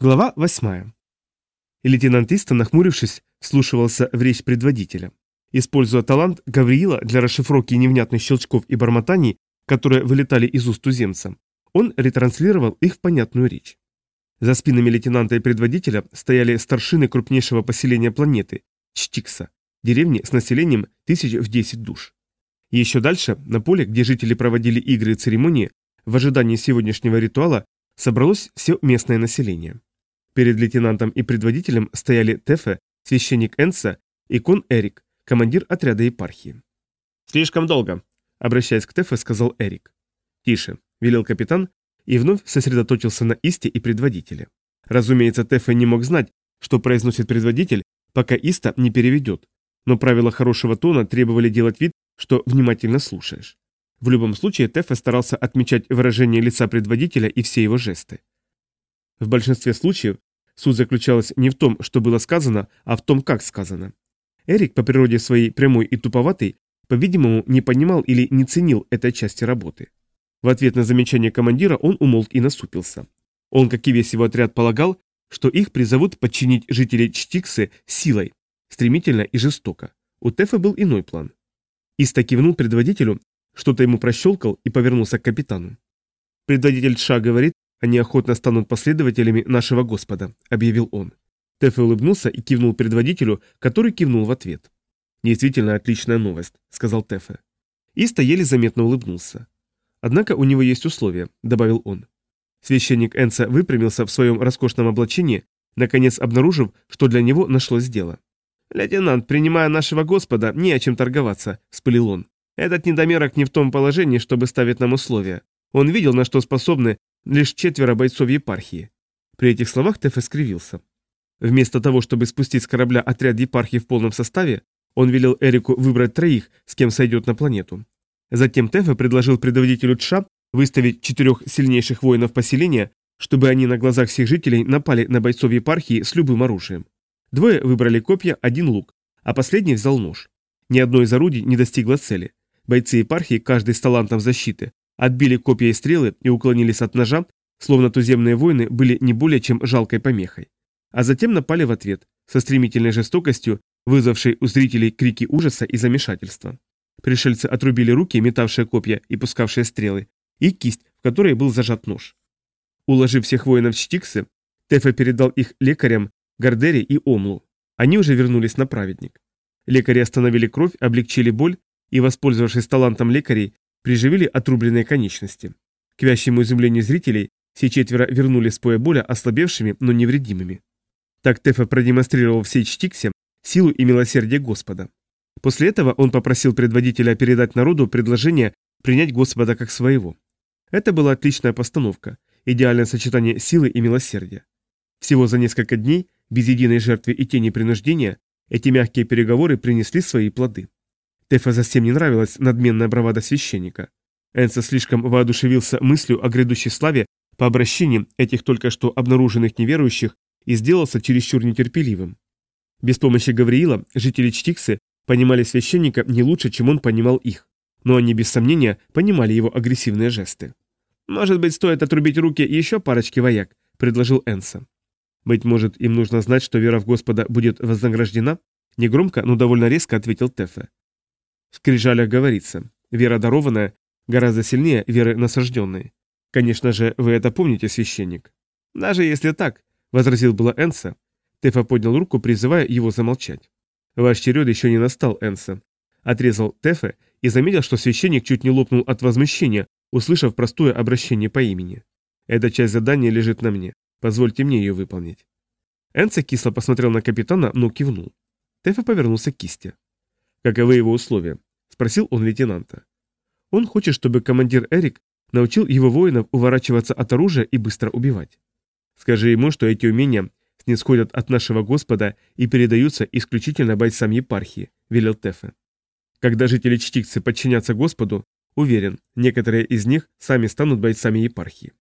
Глава восьмая. Лейтенант Истон, нахмурившись, слушался в речь предводителя. Используя талант Гавриила для расшифровки невнятных щелчков и бормотаний, которые вылетали из уст туземца, он ретранслировал их в понятную речь. За спинами лейтенанта и предводителя стояли старшины крупнейшего поселения планеты – Чтикса, деревни с населением тысяч в 10 душ. Еще дальше, на поле, где жители проводили игры и церемонии, в ожидании сегодняшнего ритуала Собралось все местное население. Перед лейтенантом и предводителем стояли Тефе, священник Энса и кон Эрик, командир отряда епархии. «Слишком долго», — обращаясь к Тефе, сказал Эрик. «Тише», — велел капитан и вновь сосредоточился на Исте и предводителе. Разумеется, Тефе не мог знать, что произносит предводитель, пока Иста не переведет, но правила хорошего тона требовали делать вид, что внимательно слушаешь. В любом случае, Тефе старался отмечать выражение лица предводителя и все его жесты. В большинстве случаев суть заключалась не в том, что было сказано, а в том, как сказано. Эрик, по природе своей прямой и туповатый, по-видимому, не понимал или не ценил этой части работы. В ответ на замечание командира он умолк и насупился. Он, как и весь его отряд, полагал, что их призовут подчинить жителей Чтиксы силой, стремительно и жестоко. У Тефа был иной план. Иста кивнул предводителю, что-то ему прощелкал и повернулся к капитану. «Предводитель Ша говорит, они охотно станут последователями нашего Господа», — объявил он. Тэффи улыбнулся и кивнул предводителю, который кивнул в ответ. «Действительно отличная новость», — сказал Тэффи. Иста еле заметно улыбнулся. «Однако у него есть условия», — добавил он. Священник Энса выпрямился в своем роскошном облачении, наконец обнаружив, что для него нашлось дело. «Лейтенант, принимая нашего Господа, не о чем торговаться», — вспылил он. Этот недомерок не в том положении, чтобы ставить нам условия. Он видел, на что способны лишь четверо бойцов епархии. При этих словах Теф искривился. Вместо того, чтобы спустить с корабля отряд епархии в полном составе, он велел Эрику выбрать троих, с кем сойдет на планету. Затем Тефе предложил предводителю Тша выставить четырех сильнейших воинов поселения, чтобы они на глазах всех жителей напали на бойцов епархии с любым оружием. Двое выбрали копья, один лук, а последний взял нож. Ни одно из орудий не достигло цели. Бойцы епархии, каждый с талантом защиты, отбили копья и стрелы и уклонились от ножа, словно туземные войны были не более чем жалкой помехой. А затем напали в ответ, со стремительной жестокостью, вызвавшей у зрителей крики ужаса и замешательства. Пришельцы отрубили руки, метавшие копья и пускавшие стрелы, и кисть, в которой был зажат нож. Уложив всех воинов в Штиксы, Тефа передал их лекарям Гардери и Омлу. Они уже вернулись на праведник. Лекари остановили кровь, облегчили боль, и, воспользовавшись талантом лекарей, приживили отрубленные конечности. К вящему изумлению зрителей все четверо вернули с поя боля ослабевшими, но невредимыми. Так Тефа продемонстрировал всей Чтиксе силу и милосердие Господа. После этого он попросил предводителя передать народу предложение принять Господа как своего. Это была отличная постановка, идеальное сочетание силы и милосердия. Всего за несколько дней, без единой жертвы и тени принуждения, эти мягкие переговоры принесли свои плоды. Тефа совсем не нравилась надменная бравада священника. Энса слишком воодушевился мыслью о грядущей славе по обращению этих только что обнаруженных неверующих и сделался чересчур нетерпеливым. Без помощи Гавриила жители Чтиксы понимали священника не лучше, чем он понимал их, но они без сомнения понимали его агрессивные жесты. «Может быть, стоит отрубить руки еще парочки вояк», — предложил Энса. «Быть может, им нужно знать, что вера в Господа будет вознаграждена?» Негромко, но довольно резко ответил Тефе. Скрижаля говорится, вера дарованная гораздо сильнее веры насажденной. Конечно же, вы это помните, священник. Даже если так, возразил было Энса. Тефа поднял руку, призывая его замолчать. Ваш черед еще не настал, Энса. Отрезал Тефе и заметил, что священник чуть не лопнул от возмущения, услышав простое обращение по имени. Эта часть задания лежит на мне. Позвольте мне ее выполнить. Энса кисло посмотрел на капитана, но кивнул. Тефе повернулся к кисти. Каковы его условия? Спросил он лейтенанта. Он хочет, чтобы командир Эрик научил его воинов уворачиваться от оружия и быстро убивать. Скажи ему, что эти умения снисходят от нашего Господа и передаются исключительно бойцам епархии, велел Тефе. Когда жители Чтикцы подчинятся Господу, уверен, некоторые из них сами станут бойцами епархии.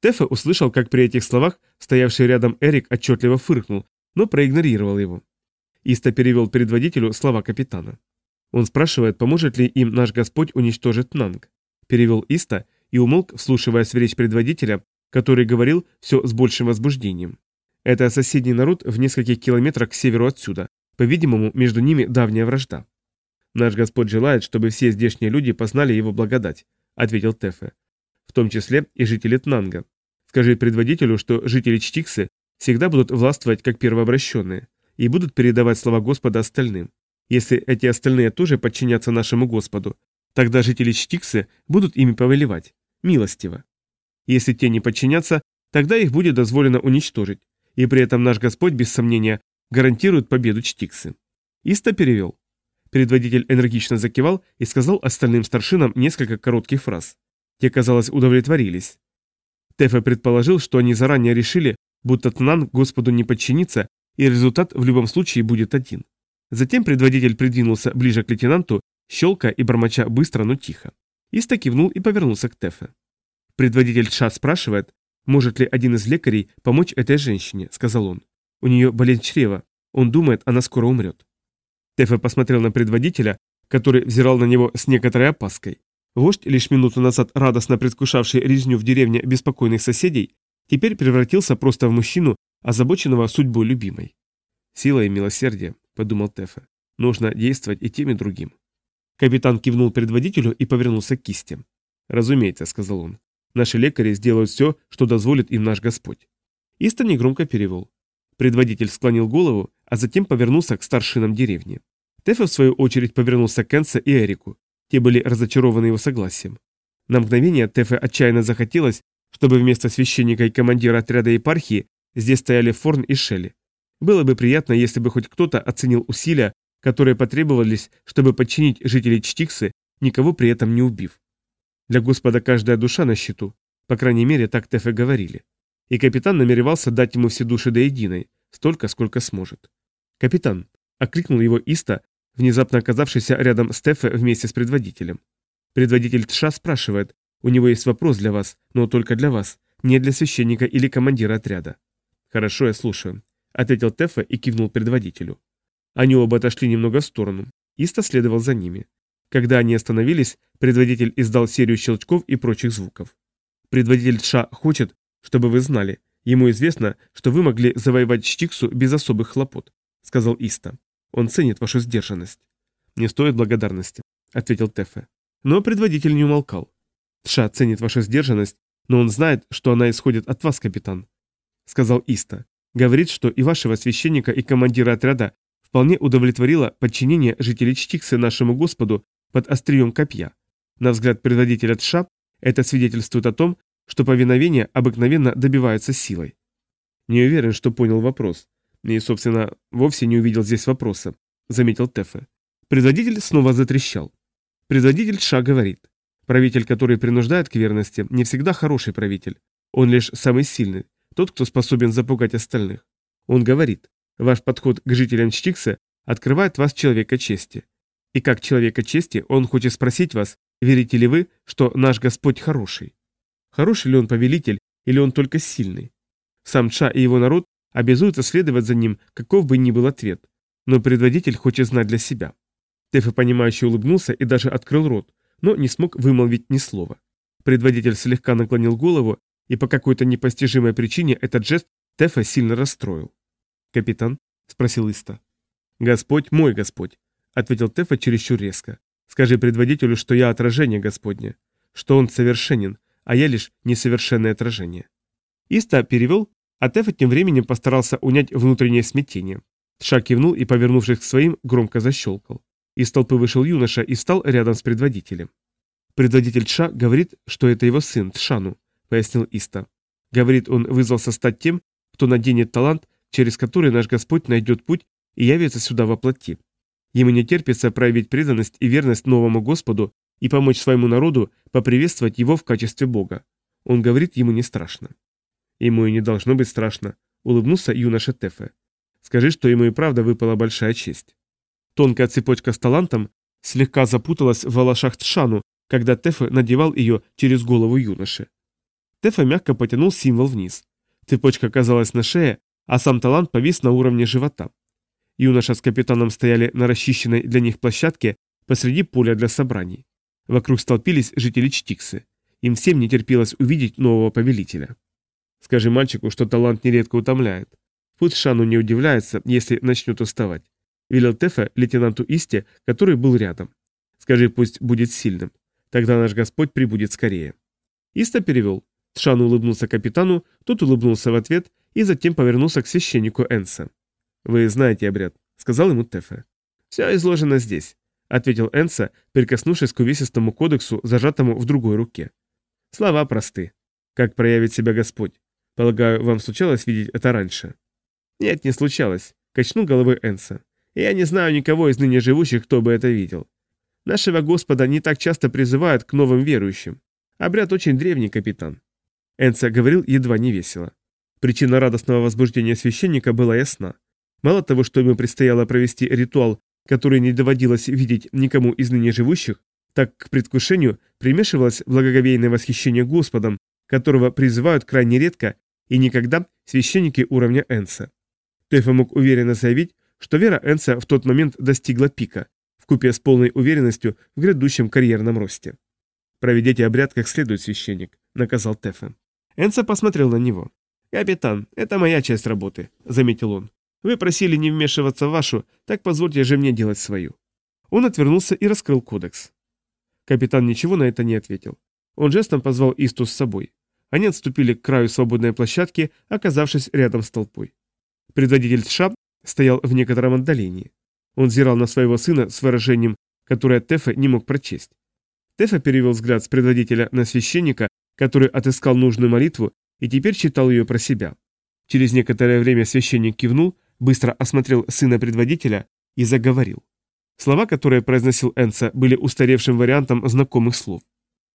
Тефе услышал, как при этих словах стоявший рядом Эрик отчетливо фыркнул, но проигнорировал его. Исто перевел предводителю слова капитана. Он спрашивает, поможет ли им наш Господь уничтожить Нанг. Перевел Иста и умолк, вслушиваясь в речь предводителя, который говорил все с большим возбуждением. Это соседний народ в нескольких километрах к северу отсюда. По-видимому, между ними давняя вражда. «Наш Господь желает, чтобы все здешние люди познали его благодать», — ответил Тефе. «В том числе и жители Тнанга. Скажи предводителю, что жители Чтиксы всегда будут властвовать как первообращенные и будут передавать слова Господа остальным. Если эти остальные тоже подчинятся нашему Господу, тогда жители Чтиксы будут ими повелевать, милостиво. Если те не подчинятся, тогда их будет дозволено уничтожить, и при этом наш Господь, без сомнения, гарантирует победу Чтиксы. Исто перевел. Предводитель энергично закивал и сказал остальным старшинам несколько коротких фраз. Те, казалось, удовлетворились. Тефе предположил, что они заранее решили, будто Тнан Господу не подчинится, и результат в любом случае будет один. Затем предводитель придвинулся ближе к лейтенанту, щелкая и бормоча быстро, но тихо. Иста кивнул и повернулся к Тефе. Предводитель Тша спрашивает, может ли один из лекарей помочь этой женщине, сказал он. У нее болезнь чрева, он думает, она скоро умрет. Тефе посмотрел на предводителя, который взирал на него с некоторой опаской. Вождь, лишь минуту назад радостно предвкушавший резню в деревне беспокойных соседей, теперь превратился просто в мужчину, озабоченного судьбой любимой. Сила и милосердие, подумал Тефе. Нужно действовать и тем, и другим. Капитан кивнул предводителю и повернулся к кисти. «Разумеется», — сказал он. «Наши лекари сделают все, что дозволит им наш Господь». Истон негромко перевел. Предводитель склонил голову, а затем повернулся к старшинам деревни. Тефе, в свою очередь, повернулся к Энса и Эрику. Те были разочарованы его согласием. На мгновение Тефе отчаянно захотелось, чтобы вместо священника и командира отряда епархии здесь стояли Форн и Шелли. Было бы приятно, если бы хоть кто-то оценил усилия, которые потребовались, чтобы подчинить жителей Чтиксы, никого при этом не убив. Для Господа каждая душа на счету, по крайней мере, так Тефе говорили. И капитан намеревался дать ему все души до единой, столько, сколько сможет. «Капитан!» – окликнул его Иста, внезапно оказавшийся рядом с Тефе вместе с предводителем. Предводитель Тша спрашивает, «У него есть вопрос для вас, но только для вас, не для священника или командира отряда». «Хорошо, я слушаю», — ответил Тефа и кивнул предводителю. Они оба отошли немного в сторону. Иста следовал за ними. Когда они остановились, предводитель издал серию щелчков и прочих звуков. «Предводитель Ша хочет, чтобы вы знали. Ему известно, что вы могли завоевать Штиксу без особых хлопот», — сказал Иста. «Он ценит вашу сдержанность». «Не стоит благодарности», — ответил Тефе. Но предводитель не умолкал. Ша ценит вашу сдержанность, но он знает, что она исходит от вас, капитан», — сказал Иста говорит, что и вашего священника, и командира отряда вполне удовлетворило подчинение жителей Чтиксы нашему Господу под острием копья. На взгляд предводителя Тша, это свидетельствует о том, что повиновение обыкновенно добивается силой. Не уверен, что понял вопрос. И, собственно, вовсе не увидел здесь вопроса, заметил Тефе. Предводитель снова затрещал. Предводитель Тша говорит, правитель, который принуждает к верности, не всегда хороший правитель. Он лишь самый сильный тот, кто способен запугать остальных. Он говорит, ваш подход к жителям Чтикса открывает вас человека чести. И как человека чести он хочет спросить вас, верите ли вы, что наш Господь хороший? Хороший ли он повелитель или он только сильный? Сам Ча и его народ обязуются следовать за ним, каков бы ни был ответ. Но предводитель хочет знать для себя. Тефа, понимающе улыбнулся и даже открыл рот, но не смог вымолвить ни слова. Предводитель слегка наклонил голову и по какой-то непостижимой причине этот жест Тефа сильно расстроил. «Капитан?» – спросил Иста. «Господь мой Господь», – ответил Тефа чересчур резко. «Скажи предводителю, что я отражение Господне, что он совершенен, а я лишь несовершенное отражение». Иста перевел, а Тефа тем временем постарался унять внутреннее смятение. Тша кивнул и, повернувшись к своим, громко защелкал. Из толпы вышел юноша и стал рядом с предводителем. Предводитель Тша говорит, что это его сын Тшану, пояснил Иста. Говорит, он вызвался стать тем, кто наденет талант, через который наш Господь найдет путь и явится сюда во плоти. Ему не терпится проявить преданность и верность новому Господу и помочь своему народу поприветствовать его в качестве Бога. Он говорит, ему не страшно. Ему и не должно быть страшно, улыбнулся юноша Тефе. Скажи, что ему и правда выпала большая честь. Тонкая цепочка с талантом слегка запуталась в валашах Тшану, когда Тефе надевал ее через голову юноши. Тефа мягко потянул символ вниз. Цепочка оказалась на шее, а сам талант повис на уровне живота. Юноша с капитаном стояли на расчищенной для них площадке посреди поля для собраний. Вокруг столпились жители Чтиксы. Им всем не терпелось увидеть нового повелителя. Скажи мальчику, что талант нередко утомляет. Пусть Шану не удивляется, если начнет уставать. Велел Тефа лейтенанту Исте, который был рядом. Скажи, пусть будет сильным. Тогда наш Господь прибудет скорее. Иста перевел. Тшан улыбнулся капитану, тот улыбнулся в ответ и затем повернулся к священнику Энса. «Вы знаете обряд», — сказал ему Тефе. «Все изложено здесь», — ответил Энса, прикоснувшись к увесистому кодексу, зажатому в другой руке. «Слова просты. Как проявит себя Господь? Полагаю, вам случалось видеть это раньше?» «Нет, не случалось», — качнул головой Энса. «Я не знаю никого из ныне живущих, кто бы это видел. Нашего Господа не так часто призывают к новым верующим. Обряд очень древний, капитан. Энца говорил едва не весело. Причина радостного возбуждения священника была ясна. Мало того, что ему предстояло провести ритуал, который не доводилось видеть никому из ныне живущих, так к предвкушению примешивалось благоговейное восхищение Господом, которого призывают крайне редко и никогда священники уровня Энса. Тефа мог уверенно заявить, что вера Энса в тот момент достигла пика, вкупе с полной уверенностью в грядущем карьерном росте. «Проведите обряд как следует, священник», — наказал Тефа. Энса посмотрел на него. «Капитан, это моя часть работы», — заметил он. «Вы просили не вмешиваться в вашу, так позвольте же мне делать свою». Он отвернулся и раскрыл кодекс. Капитан ничего на это не ответил. Он жестом позвал Исту с собой. Они отступили к краю свободной площадки, оказавшись рядом с толпой. Предводитель Шаб стоял в некотором отдалении. Он взирал на своего сына с выражением, которое Тефа не мог прочесть. Тефа перевел взгляд с предводителя на священника, который отыскал нужную молитву и теперь читал ее про себя. Через некоторое время священник кивнул, быстро осмотрел сына предводителя и заговорил. Слова, которые произносил Энца, были устаревшим вариантом знакомых слов.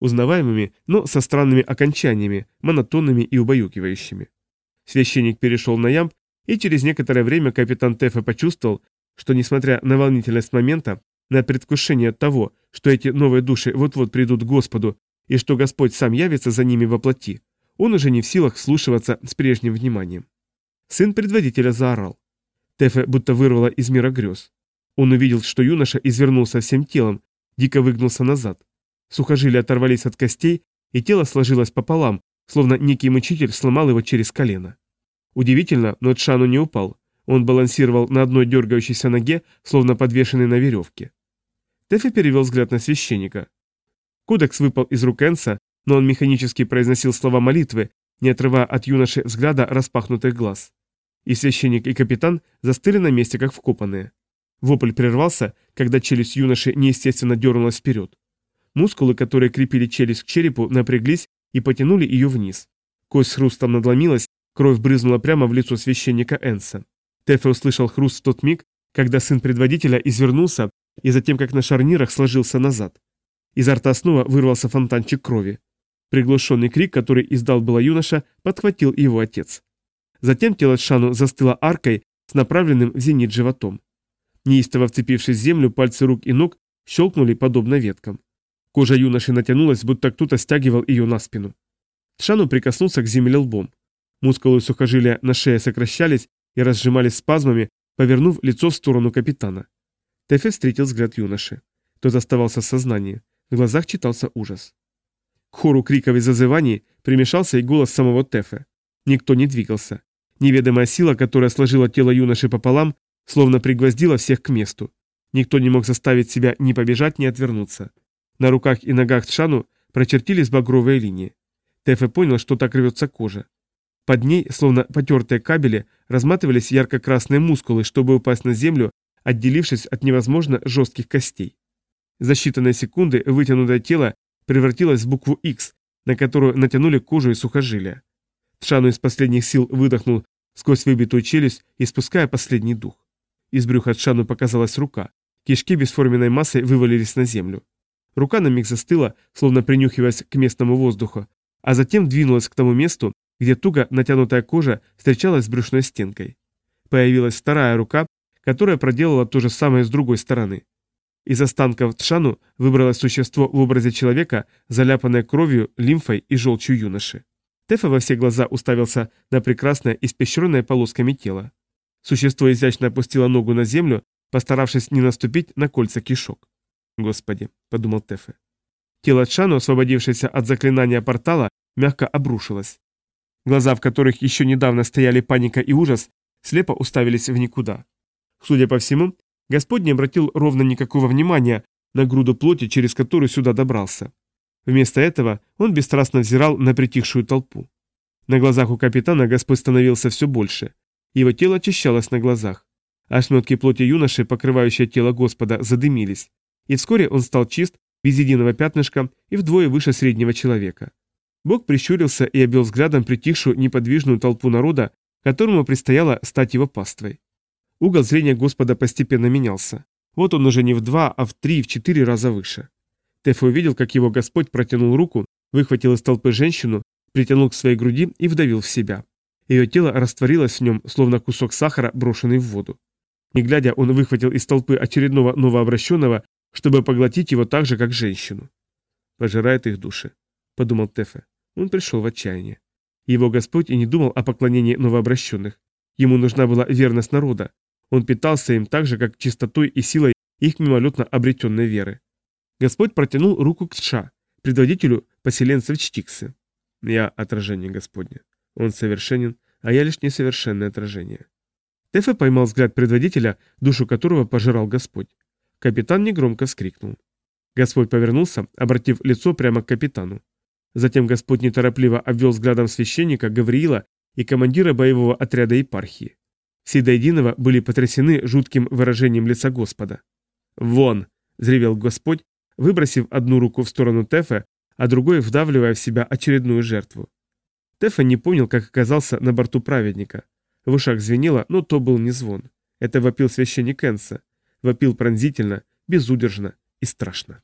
Узнаваемыми, но со странными окончаниями, монотонными и убаюкивающими. Священник перешел на ямб, и через некоторое время капитан Тефа почувствовал, что, несмотря на волнительность момента, на предвкушение того, что эти новые души вот-вот придут к Господу и что Господь сам явится за ними во плоти. Он уже не в силах вслушиваться с прежним вниманием. Сын предводителя заорал. Тефе будто вырвало из мира грез. Он увидел, что юноша извернулся всем телом, дико выгнулся назад. Сухожилия оторвались от костей, и тело сложилось пополам, словно некий мучитель сломал его через колено. Удивительно, но Тшану не упал. Он балансировал на одной дергающейся ноге, словно подвешенный на веревке. Тэфи перевел взгляд на священника. Кодекс выпал из рук Энса, но он механически произносил слова молитвы, не отрывая от юноши взгляда распахнутых глаз. И священник, и капитан застыли на месте, как вкопанные. Вопль прервался, когда челюсть юноши неестественно дернулась вперед. Мускулы, которые крепили челюсть к черепу, напряглись и потянули ее вниз. Кость с хрустом надломилась, кровь брызнула прямо в лицо священника Энса. Тефе услышал хруст в тот миг, когда сын предводителя извернулся и затем как на шарнирах сложился назад. Изо рта снова вырвался фонтанчик крови. Приглушенный крик, который издал было юноша, подхватил его отец. Затем тело Шану застыло аркой с направленным в зенит животом. Неистово вцепившись в землю, пальцы рук и ног щелкнули подобно веткам. Кожа юноши натянулась, будто кто-то стягивал ее на спину. Тшану прикоснулся к земле лбом. Мускулы сухожилия на шее сокращались и разжимались спазмами, повернув лицо в сторону капитана. Тефе встретил взгляд юноши. Тот оставался в сознании. В глазах читался ужас. К хору криков и зазываний примешался и голос самого Тефа. Никто не двигался. Неведомая сила, которая сложила тело юноши пополам, словно пригвоздила всех к месту. Никто не мог заставить себя ни побежать, ни отвернуться. На руках и ногах Тшану прочертились багровые линии. Тефе понял, что так рвется кожа. Под ней, словно потертые кабели, разматывались ярко-красные мускулы, чтобы упасть на землю, отделившись от невозможно жестких костей. За считанные секунды вытянутое тело превратилось в букву X, на которую натянули кожу и сухожилия. Тшану из последних сил выдохнул сквозь выбитую челюсть, испуская последний дух. Из брюха Тшану показалась рука. Кишки бесформенной массы вывалились на землю. Рука на миг застыла, словно принюхиваясь к местному воздуху, а затем двинулась к тому месту, где туго натянутая кожа встречалась с брюшной стенкой. Появилась вторая рука, которая проделала то же самое с другой стороны. Из останков Тшану выбралось существо в образе человека, заляпанное кровью, лимфой и желчью юноши. Тефа во все глаза уставился на прекрасное, испещренное полосками тело. Существо изящно опустило ногу на землю, постаравшись не наступить на кольца кишок. «Господи», — подумал Тефе. Тело Тшану, освободившееся от заклинания портала, мягко обрушилось. Глаза, в которых еще недавно стояли паника и ужас, слепо уставились в никуда. Судя по всему, Господь не обратил ровно никакого внимания на груду плоти, через которую сюда добрался. Вместо этого он бесстрастно взирал на притихшую толпу. На глазах у капитана Господь становился все больше. Его тело очищалось на глазах. Ошметки плоти юноши, покрывающие тело Господа, задымились. И вскоре он стал чист, без единого пятнышка и вдвое выше среднего человека. Бог прищурился и обвел взглядом притихшую неподвижную толпу народа, которому предстояло стать его паствой. Угол зрения Господа постепенно менялся. Вот он уже не в два, а в три, в четыре раза выше. Теф увидел, как его Господь протянул руку, выхватил из толпы женщину, притянул к своей груди и вдавил в себя. Ее тело растворилось в нем, словно кусок сахара, брошенный в воду. Не глядя, он выхватил из толпы очередного новообращенного, чтобы поглотить его так же, как женщину. «Пожирает их души», — подумал Тефе. Он пришел в отчаяние. Его Господь и не думал о поклонении новообращенных. Ему нужна была верность народа, он питался им так же, как чистотой и силой их мимолетно обретенной веры. Господь протянул руку к Тша, предводителю поселенцев Чтиксы. Я отражение Господне. Он совершенен, а я лишь несовершенное отражение. Тефе поймал взгляд предводителя, душу которого пожирал Господь. Капитан негромко вскрикнул. Господь повернулся, обратив лицо прямо к капитану. Затем Господь неторопливо обвел взглядом священника Гавриила и командира боевого отряда епархии. Все до единого были потрясены жутким выражением лица Господа. «Вон!» – зревел Господь, выбросив одну руку в сторону Тефа, а другой вдавливая в себя очередную жертву. Тефа не понял, как оказался на борту праведника. В ушах звенело, но то был не звон. Это вопил священник Энса. Вопил пронзительно, безудержно и страшно.